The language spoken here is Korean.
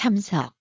참석.